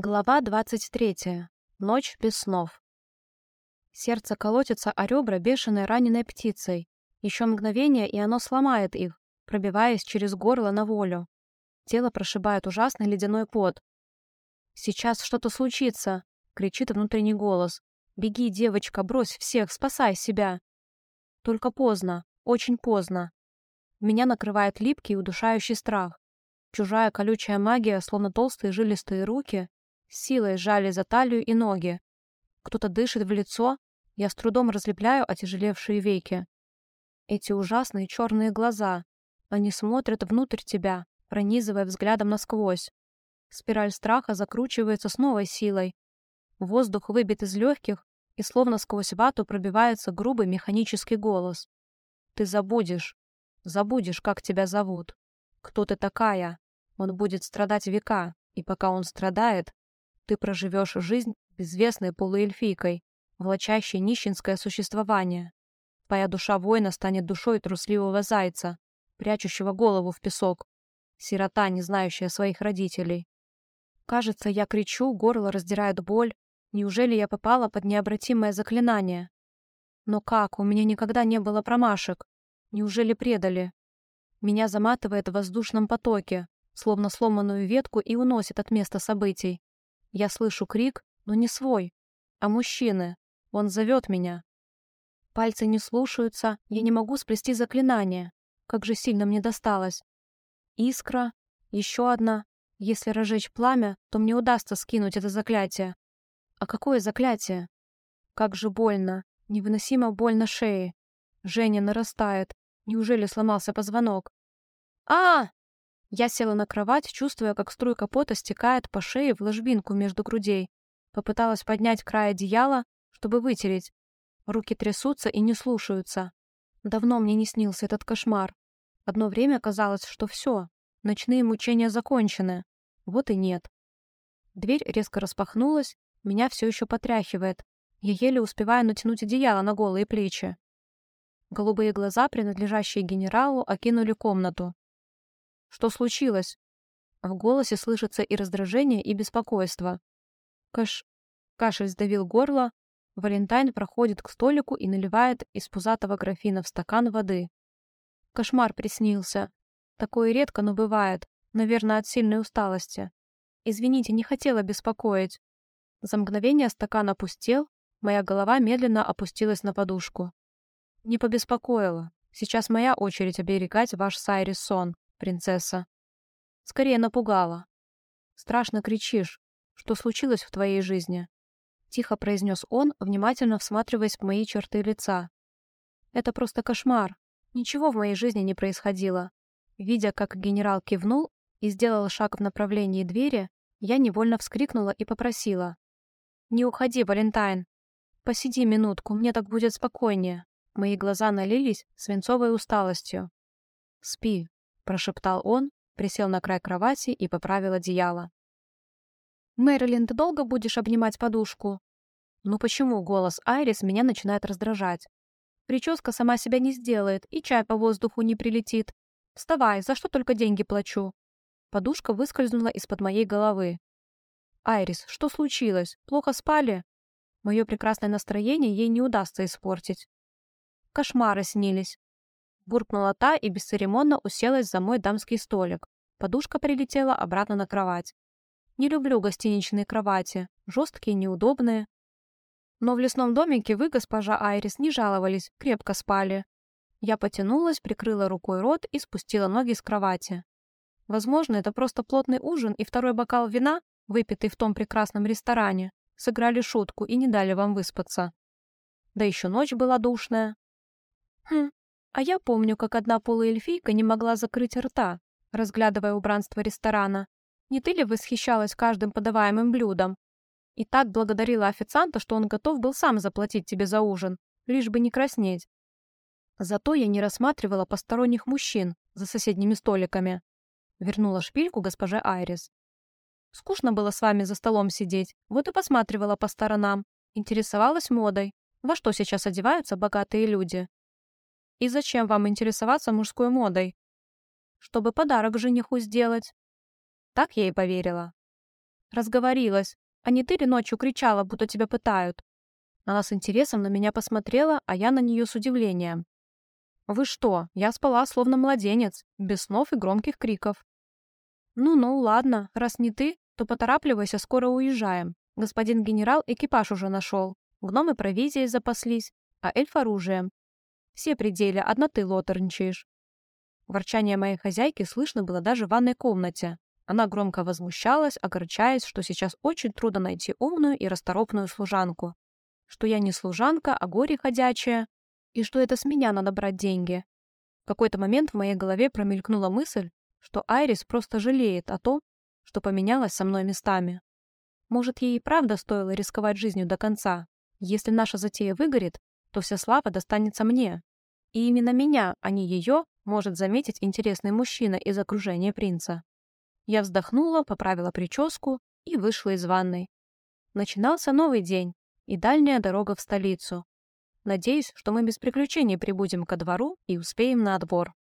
Глава 23. Ночь без снов. Сердце колотится о ребра бешеной раненой птицей. Еще мгновение, и оно сломает их, пробиваясь через горло на волю. Тело прошибает ужасный ледяной пот. «Сейчас что-то случится!» — кричит внутренний голос. «Беги, девочка, брось всех, спасай себя!» Только поздно, очень поздно. Меня накрывает липкий удушающий страх. Чужая колючая магия, словно толстые жилистые руки, силой сжали за талию и ноги. Кто-то дышит в лицо, я с трудом разлепляю отяжелевшие веки. Эти ужасные черные глаза. Они смотрят внутрь тебя, пронизывая взглядом насквозь. Спираль страха закручивается с новой силой. Воздух выбит из легких, и словно сквозь вату пробивается грубый механический голос. Ты забудешь, забудешь, как тебя зовут. Кто ты такая? Он будет страдать века, и пока он страдает, ты проживешь жизнь безвестной полуэльфийкой, влачащей нищенское существование. Твоя душа воина станет душой трусливого зайца, прячущего голову в песок. Сирота, не знающая своих родителей. Кажется, я кричу, горло раздирает боль. Неужели я попала под необратимое заклинание? Но как? У меня никогда не было промашек. Неужели предали? Меня заматывает в воздушном потоке, словно сломанную ветку и уносит от места событий. Я слышу крик, но не свой, а мужчины. Он зовет меня. Пальцы не слушаются, я не могу сплести заклинание. Как же сильно мне досталось. Искра, еще одна. Если разжечь пламя, то мне удастся скинуть это заклятие. А какое заклятие? Как же больно. Невыносимо больно шее. Женя нарастает. Неужели сломался позвонок? а я села на кровать, чувствуя, как струйка пота стекает по шее в ложбинку между грудей. Попыталась поднять край одеяла, чтобы вытереть. Руки трясутся и не слушаются. Давно мне не снился этот кошмар. Одно время казалось, что все, ночные мучения закончены. Вот и нет. Дверь резко распахнулась, меня все еще потряхивает. Я еле успеваю натянуть одеяло на голые плечи. Голубые глаза, принадлежащие генералу, окинули комнату. Что случилось?» В голосе слышится и раздражение, и беспокойство. Каш... Кашель сдавил горло. Валентайн проходит к столику и наливает из пузатого графина в стакан воды. Кошмар приснился. Такое редко, но бывает. Наверное, от сильной усталости. Извините, не хотела беспокоить. За мгновение стакан опустел, моя голова медленно опустилась на подушку. Не побеспокоила. Сейчас моя очередь оберегать ваш Сайрис сон принцесса. Скорее напугала. Страшно кричишь. Что случилось в твоей жизни? Тихо произнес он, внимательно всматриваясь в мои черты лица. Это просто кошмар. Ничего в моей жизни не происходило. Видя, как генерал кивнул и сделал шаг в направлении двери, я невольно вскрикнула и попросила. «Не уходи, Валентайн. Посиди минутку, мне так будет спокойнее». Мои глаза налились свинцовой усталостью. «Спи, прошептал он, присел на край кровати и поправил одеяло. «Мэрилин, ты долго будешь обнимать подушку?» «Ну почему голос Айрис меня начинает раздражать? Прическа сама себя не сделает, и чай по воздуху не прилетит. Вставай, за что только деньги плачу?» Подушка выскользнула из-под моей головы. «Айрис, что случилось? Плохо спали?» Мое прекрасное настроение ей не удастся испортить. Кошмары снились. Буркнула та и бесцеремонно уселась за мой дамский столик. Подушка прилетела обратно на кровать. Не люблю гостиничные кровати, жесткие, неудобные. Но в лесном домике вы, госпожа Айрис, не жаловались, крепко спали. Я потянулась, прикрыла рукой рот и спустила ноги с кровати. Возможно, это просто плотный ужин и второй бокал вина, выпитый в том прекрасном ресторане, сыграли шутку и не дали вам выспаться. Да еще ночь была душная. Хм, а я помню, как одна полуэльфийка не могла закрыть рта, разглядывая убранство ресторана. Не ты ли восхищалась каждым подаваемым блюдом? И так благодарила официанта, что он готов был сам заплатить тебе за ужин, лишь бы не краснеть. Зато я не рассматривала посторонних мужчин за соседними столиками. Вернула шпильку госпоже Айрис. Скучно было с вами за столом сидеть, вот и посматривала по сторонам. Интересовалась модой. Во что сейчас одеваются богатые люди? И зачем вам интересоваться мужской модой? Чтобы подарок жениху сделать. Так я и поверила. Разговорилась. А не ты ли ночью кричала, будто тебя пытают?» Она с интересом на меня посмотрела, а я на нее с удивлением. «Вы что? Я спала, словно младенец, без снов и громких криков». «Ну-ну, ладно, раз не ты, то поторапливайся, скоро уезжаем. Господин генерал экипаж уже нашел. Гномы провизией запаслись, а эльф оружием. Все пределы, одна ты лотерничаешь». Ворчание моей хозяйки слышно было даже в ванной комнате. Она громко возмущалась, огорчаясь, что сейчас очень трудно найти умную и расторопную служанку. Что я не служанка, а горе ходячее, и что это с меня надо брать деньги. В какой-то момент в моей голове промелькнула мысль, что Айрис просто жалеет о том, что поменялась со мной местами. Может, ей и правда стоило рисковать жизнью до конца. Если наша затея выгорит, то вся слава достанется мне. И именно меня, а не ее, может заметить интересный мужчина из окружения принца. Я вздохнула, поправила прическу и вышла из ванной. Начинался новый день и дальняя дорога в столицу. Надеюсь, что мы без приключений прибудем ко двору и успеем на отбор.